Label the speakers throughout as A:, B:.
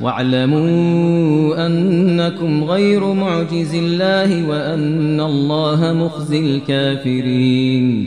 A: واعلموا أنكم غير معجز الله وأن الله مخزي الكافرين.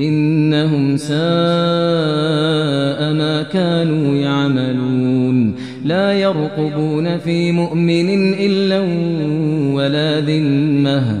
A: إنهم ساء ما كانوا يعملون. لا يرقبون في مؤمن إلا ولا ذمة.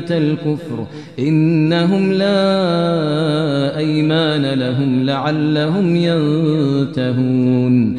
A: كلمة الكفر. إنهم لا أيمان لهم لعلهم ينتهون.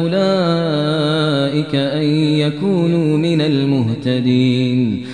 A: أولئك أن يكونوا من المهتدين.